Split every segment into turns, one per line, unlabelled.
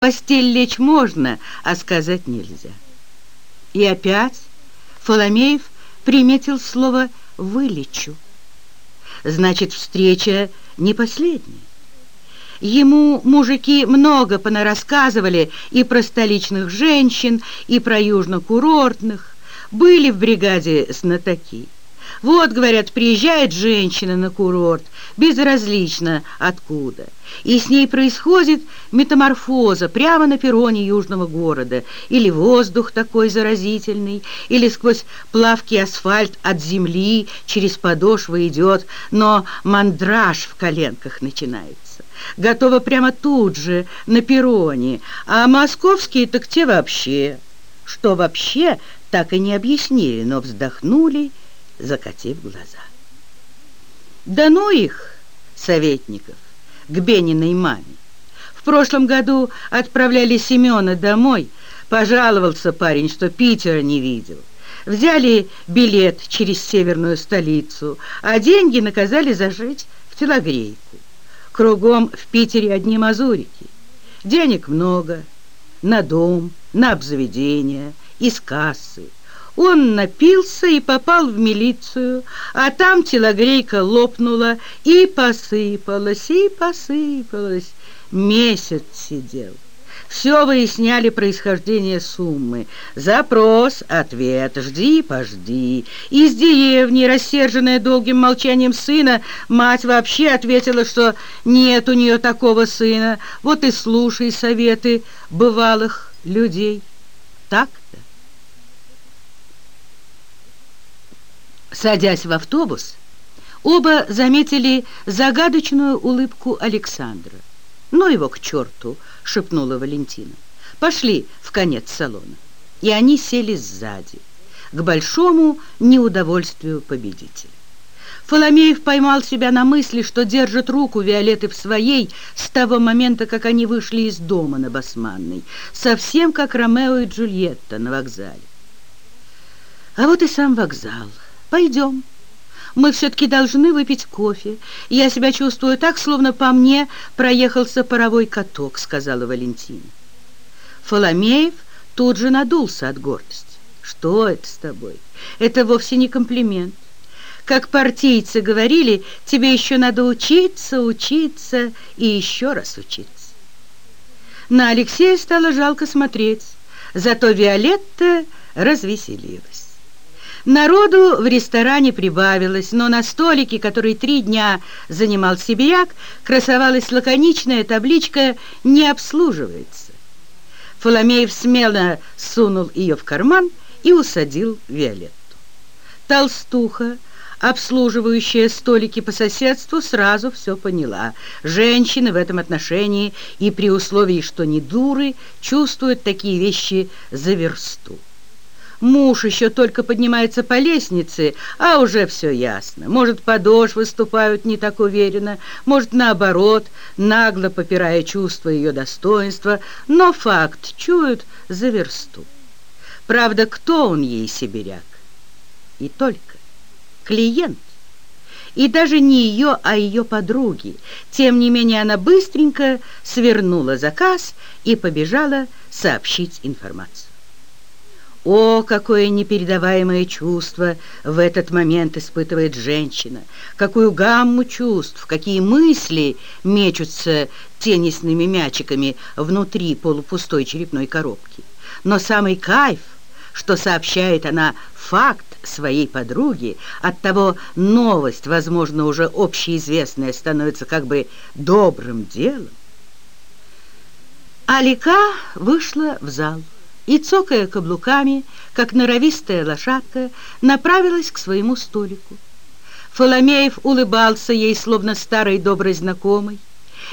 постель лечь можно, а сказать нельзя. И опять Фоломеев приметил слово «вылечу». Значит, встреча не последняя. Ему мужики много понарассказывали и про столичных женщин, и про южнокурортных. Были в бригаде знатоки. Вот, говорят, приезжает женщина на курорт, безразлично откуда, и с ней происходит метаморфоза прямо на перроне южного города, или воздух такой заразительный, или сквозь плавкий асфальт от земли через подошвы идет, но мандраж в коленках начинается. Готово прямо тут же, на перроне, а московские так те вообще. Что вообще, так и не объяснили, но вздохнули закатив глаза. Да ну их, советников, к Бениной маме. В прошлом году отправляли Семена домой, пожаловался парень, что Питера не видел. Взяли билет через северную столицу, а деньги наказали зажить в телогрейку. Кругом в Питере одни мазурики. Денег много, на дом, на обзаведение, из кассы. Он напился и попал в милицию, а там телогрейка лопнула и посыпалась, и посыпалась. Месяц сидел. Все выясняли происхождение суммы. Запрос, ответ, жди, пожди. Из деревни, рассерженная долгим молчанием сына, мать вообще ответила, что нет у нее такого сына. Вот и слушай советы бывалых людей. Так-то. Садясь в автобус, оба заметили загадочную улыбку Александра. «Ну его к черту!» — шепнула Валентина. «Пошли в конец салона». И они сели сзади, к большому неудовольствию победителя. Фоломеев поймал себя на мысли, что держит руку Виолетты в своей с того момента, как они вышли из дома на Басманной, совсем как Ромео и Джульетта на вокзале. А вот и сам вокзал — Пойдем. Мы все-таки должны выпить кофе. Я себя чувствую так, словно по мне проехался паровой каток, сказала Валентина. Фоломеев тут же надулся от гордости. Что это с тобой? Это вовсе не комплимент. Как партийцы говорили, тебе еще надо учиться, учиться и еще раз учиться. На Алексея стало жалко смотреть, зато Виолетта развеселилась. Народу в ресторане прибавилось, но на столике, который три дня занимал сибиряк, красовалась лаконичная табличка «Не обслуживается». Фоломеев смело сунул ее в карман и усадил Виолетту. Толстуха, обслуживающая столики по соседству, сразу все поняла. Женщины в этом отношении и при условии, что не дуры, чувствуют такие вещи за версту. Муж еще только поднимается по лестнице, а уже все ясно. Может, подошвы выступают не так уверенно, может, наоборот, нагло попирая чувство ее достоинства, но факт чуют за версту. Правда, кто он ей, сибиряк? И только клиент. И даже не ее, а ее подруги. Тем не менее, она быстренько свернула заказ и побежала сообщить информацию. О, какое непередаваемое чувство в этот момент испытывает женщина! Какую гамму чувств, какие мысли мечутся теннисными мячиками внутри полупустой черепной коробки. Но самый кайф, что сообщает она факт своей подруги, от того новость, возможно, уже общеизвестная, становится как бы добрым делом. Алика вышла в зал и, цокая каблуками, как норовистая лошадка, направилась к своему столику. Фоломеев улыбался ей, словно старый добрый знакомый.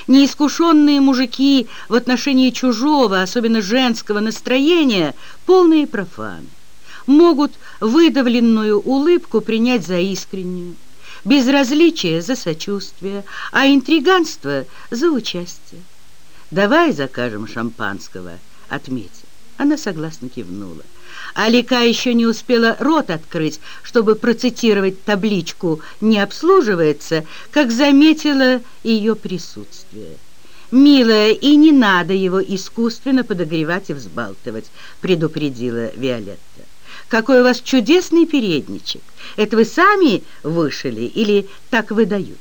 Неискушенные мужики в отношении чужого, особенно женского настроения, полные профаны, могут выдавленную улыбку принять за искреннюю, безразличие за сочувствие, а интриганство за участие. «Давай закажем шампанского», — отметил. Она согласно кивнула. Алика еще не успела рот открыть, чтобы процитировать табличку «Не обслуживается», как заметила ее присутствие. «Милая, и не надо его искусственно подогревать и взбалтывать», — предупредила Виолетта. «Какой у вас чудесный передничек! Это вы сами вышили или так выдают?»